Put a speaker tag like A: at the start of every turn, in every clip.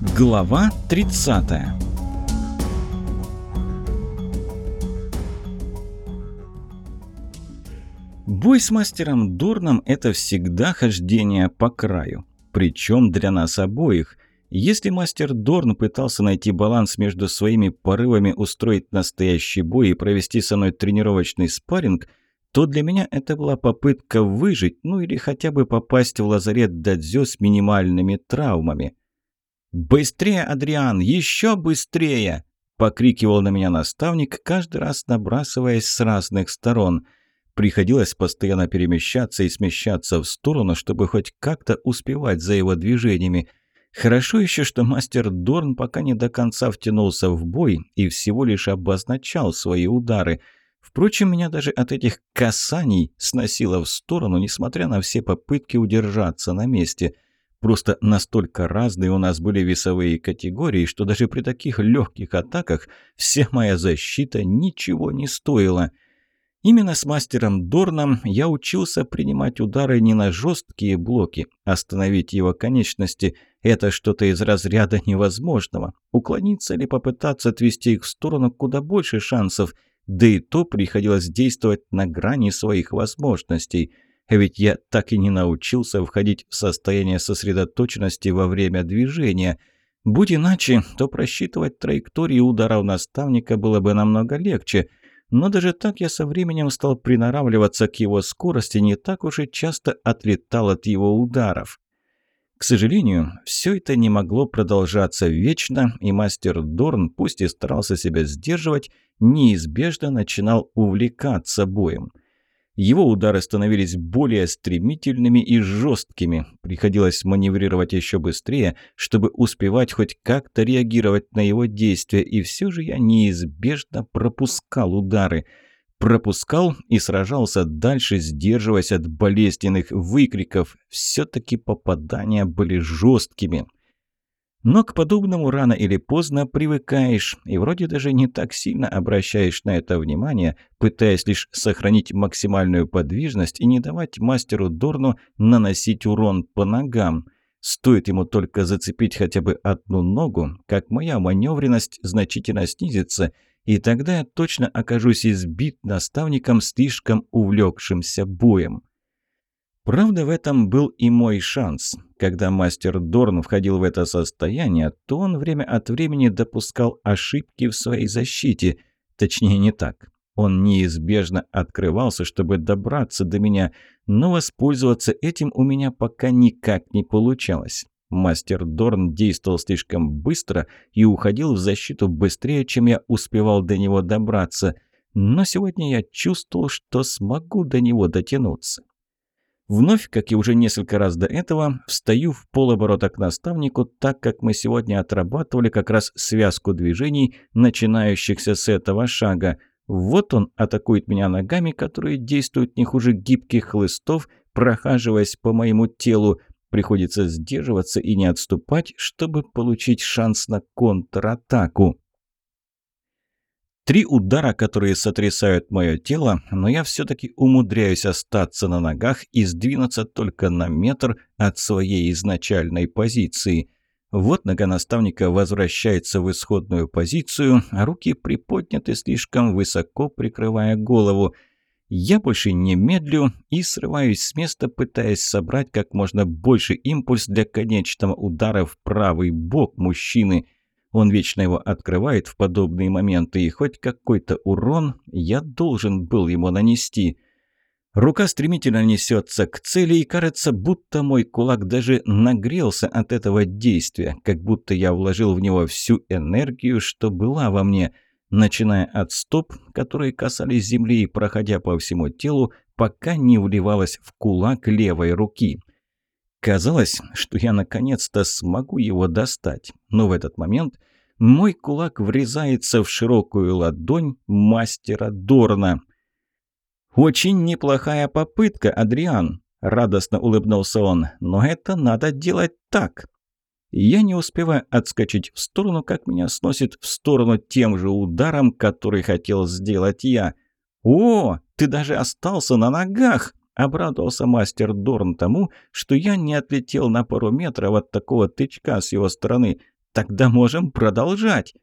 A: Глава 30 Бой с мастером Дорном – это всегда хождение по краю. Причем для нас обоих. Если мастер Дорн пытался найти баланс между своими порывами устроить настоящий бой и провести со мной тренировочный спарринг, то для меня это была попытка выжить, ну или хотя бы попасть в лазарет Дадзё с минимальными травмами. «Быстрее, Адриан, еще быстрее!» – покрикивал на меня наставник, каждый раз набрасываясь с разных сторон. Приходилось постоянно перемещаться и смещаться в сторону, чтобы хоть как-то успевать за его движениями. Хорошо еще, что мастер Дорн пока не до конца втянулся в бой и всего лишь обозначал свои удары. Впрочем, меня даже от этих касаний сносило в сторону, несмотря на все попытки удержаться на месте – Просто настолько разные у нас были весовые категории, что даже при таких легких атаках вся моя защита ничего не стоила. Именно с мастером Дорном я учился принимать удары не на жесткие блоки, остановить его конечности – это что-то из разряда невозможного. Уклониться или попытаться отвести их в сторону куда больше шансов, да и то приходилось действовать на грани своих возможностей – ведь я так и не научился входить в состояние сосредоточенности во время движения. Будь иначе, то просчитывать траектории ударов наставника было бы намного легче. Но даже так я со временем стал приноравливаться к его скорости, не так уж и часто отлетал от его ударов. К сожалению, все это не могло продолжаться вечно, и мастер Дорн, пусть и старался себя сдерживать, неизбежно начинал увлекаться боем – его удары становились более стремительными и жесткими. Приходилось маневрировать еще быстрее, чтобы успевать хоть как-то реагировать на его действия, и все же я неизбежно пропускал удары. Пропускал и сражался дальше, сдерживаясь от болезненных выкриков. Все-таки попадания были жесткими. Но к подобному рано или поздно привыкаешь, и вроде даже не так сильно обращаешь на это внимание, пытаясь лишь сохранить максимальную подвижность и не давать мастеру Дорну наносить урон по ногам. Стоит ему только зацепить хотя бы одну ногу, как моя маневренность значительно снизится, и тогда я точно окажусь избит наставником, слишком увлекшимся боем. Правда, в этом был и мой шанс. Когда мастер Дорн входил в это состояние, то он время от времени допускал ошибки в своей защите. Точнее, не так. Он неизбежно открывался, чтобы добраться до меня, но воспользоваться этим у меня пока никак не получалось. Мастер Дорн действовал слишком быстро и уходил в защиту быстрее, чем я успевал до него добраться. Но сегодня я чувствовал, что смогу до него дотянуться. Вновь, как и уже несколько раз до этого, встаю в полоборота к наставнику, так как мы сегодня отрабатывали как раз связку движений, начинающихся с этого шага. Вот он атакует меня ногами, которые действуют не хуже гибких хлыстов, прохаживаясь по моему телу. Приходится сдерживаться и не отступать, чтобы получить шанс на контратаку. Три удара, которые сотрясают мое тело, но я все-таки умудряюсь остаться на ногах и сдвинуться только на метр от своей изначальной позиции. Вот нога наставника возвращается в исходную позицию, а руки приподняты слишком высоко, прикрывая голову. Я больше не медлю и срываюсь с места, пытаясь собрать как можно больше импульс для конечного удара в правый бок мужчины – он вечно его открывает в подобные моменты, и хоть какой-то урон я должен был ему нанести. Рука стремительно несется к цели, и кажется, будто мой кулак даже нагрелся от этого действия, как будто я вложил в него всю энергию, что была во мне, начиная от стоп, которые касались земли и проходя по всему телу, пока не вливалась в кулак левой руки. Казалось, что я наконец-то смогу его достать, но в этот момент мой кулак врезается в широкую ладонь мастера Дорна. «Очень неплохая попытка, Адриан», – радостно улыбнулся он, – «но это надо делать так». Я не успеваю отскочить в сторону, как меня сносит в сторону тем же ударом, который хотел сделать я. «О, ты даже остался на ногах!» Обрадовался мастер Дорн тому, что я не отлетел на пару метров от такого тычка с его стороны. Тогда можем продолжать.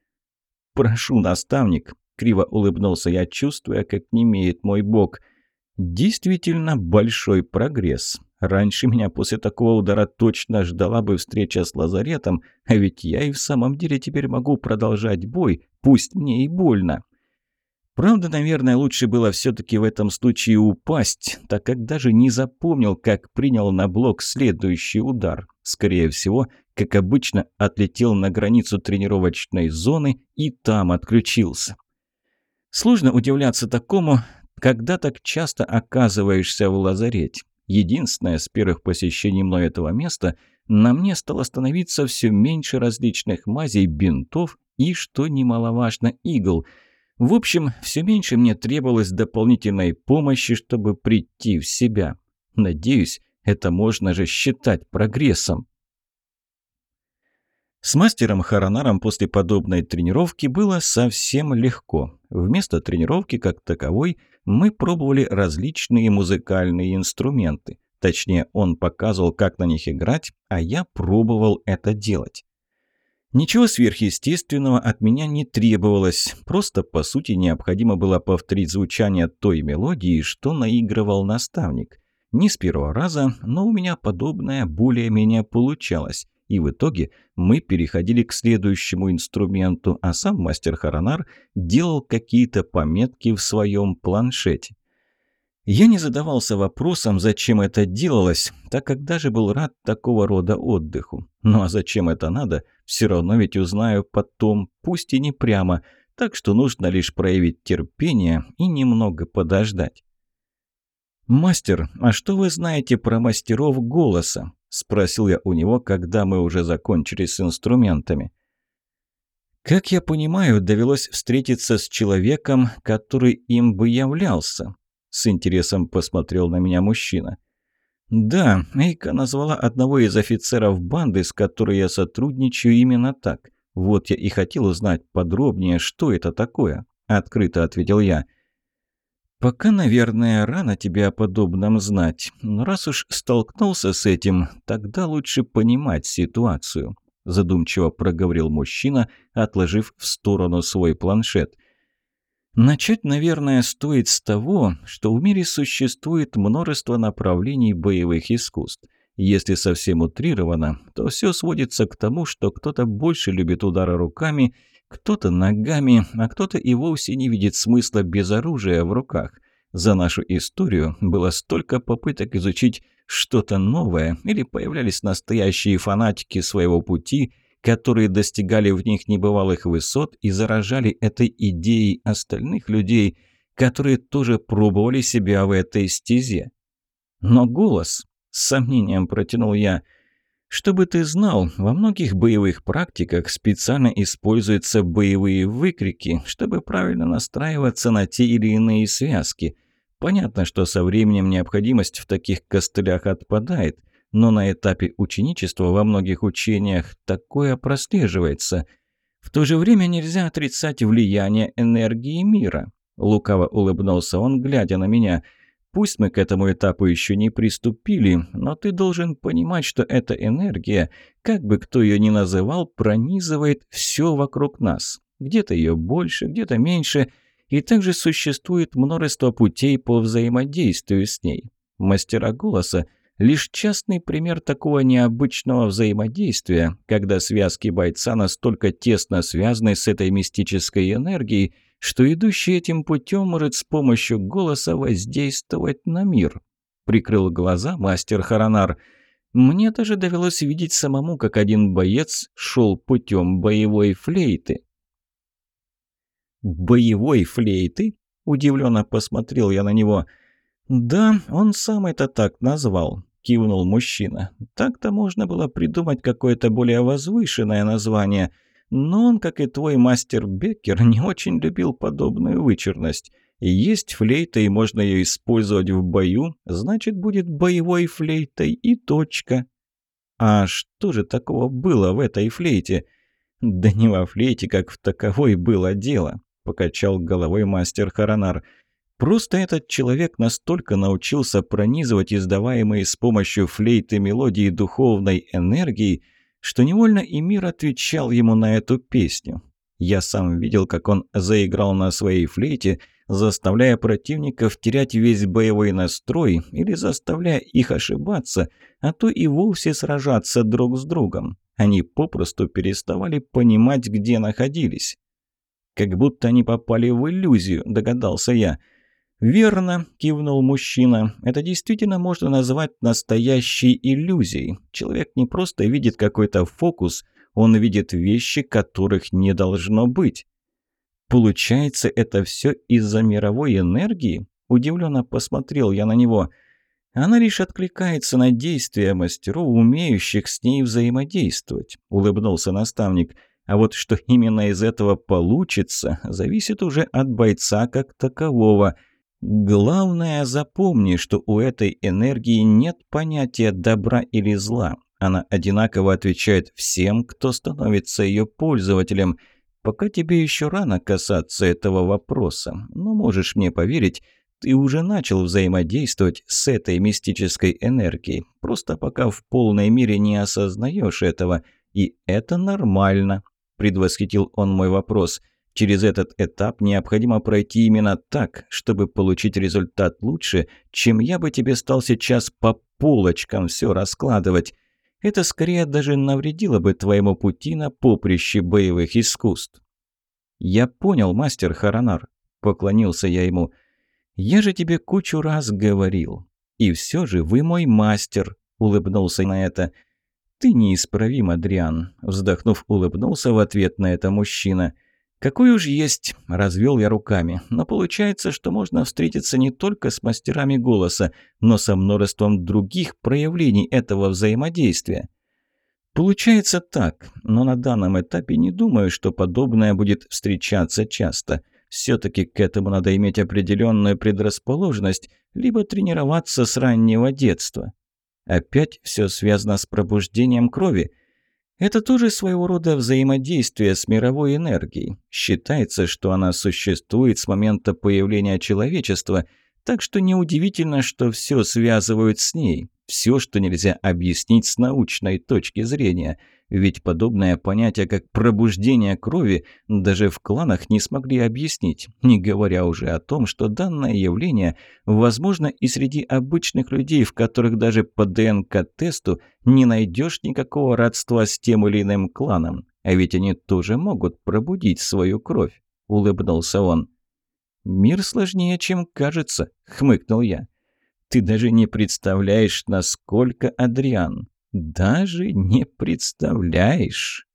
A: Прошу, наставник, криво улыбнулся я, чувствуя, как немеет мой бок. Действительно большой прогресс. Раньше меня после такого удара точно ждала бы встреча с лазаретом, а ведь я и в самом деле теперь могу продолжать бой, пусть мне и больно. Правда, наверное, лучше было все-таки в этом случае упасть, так как даже не запомнил, как принял на блок следующий удар. Скорее всего, как обычно, отлетел на границу тренировочной зоны и там отключился. Сложно удивляться такому, когда так часто оказываешься в лазарете. Единственное, с первых посещений мной этого места на мне стало становиться все меньше различных мазей, бинтов и, что немаловажно, игл. В общем, все меньше мне требовалось дополнительной помощи, чтобы прийти в себя. Надеюсь, это можно же считать прогрессом. С мастером Харанаром после подобной тренировки было совсем легко. Вместо тренировки как таковой мы пробовали различные музыкальные инструменты. Точнее, он показывал, как на них играть, а я пробовал это делать. Ничего сверхъестественного от меня не требовалось, просто, по сути, необходимо было повторить звучание той мелодии, что наигрывал наставник. Не с первого раза, но у меня подобное более-менее получалось и в итоге мы переходили к следующему инструменту, а сам мастер Харанар делал какие-то пометки в своем планшете. Я не задавался вопросом, зачем это делалось, так как даже был рад такого рода отдыху. Ну а зачем это надо, все равно ведь узнаю потом, пусть и не прямо, так что нужно лишь проявить терпение и немного подождать. «Мастер, а что вы знаете про мастеров голоса?» – спросил я у него, когда мы уже закончили с инструментами. «Как я понимаю, довелось встретиться с человеком, который им бы являлся?» С интересом посмотрел на меня мужчина. «Да, Эйка назвала одного из офицеров банды, с которой я сотрудничаю, именно так. Вот я и хотел узнать подробнее, что это такое», – открыто ответил я. «Пока, наверное, рано тебе о подобном знать, но раз уж столкнулся с этим, тогда лучше понимать ситуацию», – задумчиво проговорил мужчина, отложив в сторону свой планшет. «Начать, наверное, стоит с того, что в мире существует множество направлений боевых искусств. Если совсем утрировано, то все сводится к тому, что кто-то больше любит удары руками – кто-то ногами, а кто-то и вовсе не видит смысла без оружия в руках. За нашу историю было столько попыток изучить что-то новое, или появлялись настоящие фанатики своего пути, которые достигали в них небывалых высот и заражали этой идеей остальных людей, которые тоже пробовали себя в этой стезе. Но голос, с сомнением протянул я, — чтобы ты знал, во многих боевых практиках специально используются боевые выкрики, чтобы правильно настраиваться на те или иные связки. Понятно, что со временем необходимость в таких костылях отпадает, но на этапе ученичества во многих учениях такое прослеживается. В то же время нельзя отрицать влияние энергии мира. Лукаво улыбнулся он, глядя на меня – Пусть мы к этому этапу еще не приступили, но ты должен понимать, что эта энергия, как бы кто ее ни называл, пронизывает все вокруг нас. Где-то ее больше, где-то меньше, и также существует множество путей по взаимодействию с ней. Мастера голоса – лишь частный пример такого необычного взаимодействия, когда связки бойца настолько тесно связаны с этой мистической энергией, что идущий этим путем может с помощью голоса воздействовать на мир. Прикрыл глаза мастер Харанар. Мне даже довелось видеть самому, как один боец шел путем боевой флейты. «Боевой флейты?» – удивленно посмотрел я на него. «Да, он сам это так назвал», – кивнул мужчина. «Так-то можно было придумать какое-то более возвышенное название – но он, как и твой мастер Беккер, не очень любил подобную вычурность. Есть флейта, и можно ее использовать в бою, значит, будет боевой флейтой и точка. А что же такого было в этой флейте? Да не во флейте, как в таковой было дело, покачал головой мастер Харанар. Просто этот человек настолько научился пронизывать издаваемые с помощью флейты мелодии духовной энергии, что невольно и мир отвечал ему на эту песню. Я сам видел, как он заиграл на своей флейте, заставляя противников терять весь боевой настрой или заставляя их ошибаться, а то и вовсе сражаться друг с другом. Они попросту переставали понимать, где находились. «Как будто они попали в иллюзию», – догадался я. «Верно», – кивнул мужчина. «Это действительно можно назвать настоящей иллюзией. Человек не просто видит какой-то фокус – он видит вещи, которых не должно быть. Получается, это все из-за мировой энергии? Удивленно посмотрел я на него. Она лишь откликается на действия мастеров, умеющих с ней взаимодействовать, улыбнулся наставник. А вот что именно из этого получится, зависит уже от бойца как такового. Главное, запомни, что у этой энергии нет понятия добра или зла. Она одинаково отвечает всем, кто становится ее пользователем. Пока тебе еще рано касаться этого вопроса, но можешь мне поверить, ты уже начал взаимодействовать с этой мистической энергией, просто пока в полной мере не осознаешь этого, и это нормально», – предвосхитил он мой вопрос. «Через этот этап необходимо пройти именно так, чтобы получить результат лучше, чем я бы тебе стал сейчас по полочкам все раскладывать это скорее даже навредило бы твоему пути на поприще боевых искусств. «Я понял, мастер Харанар», — поклонился я ему. «Я же тебе кучу раз говорил. И все же вы мой мастер», — улыбнулся на это. «Ты неисправим, Адриан», — вздохнув, улыбнулся в ответ на это мужчина. «Какой уж есть», – развел я руками. «Но получается, что можно встретиться не только с мастерами голоса, но со множеством других проявлений этого взаимодействия». Получается так, но на данном этапе не думаю, что подобное будет встречаться часто. Все-таки к этому надо иметь определенную предрасположенность, либо тренироваться с раннего детства. Опять все связано с пробуждением крови – это тоже своего рода взаимодействие с мировой энергией. Считается, что она существует с момента появления человечества, так что неудивительно, что все связывают с ней. Все, что нельзя объяснить с научной точки зрения – ведь подобное понятие, как пробуждение крови, даже в кланах не смогли объяснить, не говоря уже о том, что данное явление возможно и среди обычных людей, в которых даже по ДНК-тесту не найдешь никакого родства с тем или иным кланом. А ведь они тоже могут пробудить свою кровь, улыбнулся он. «Мир сложнее, чем кажется», — хмыкнул я. «Ты даже не представляешь, насколько, Адриан, даже не представляешь.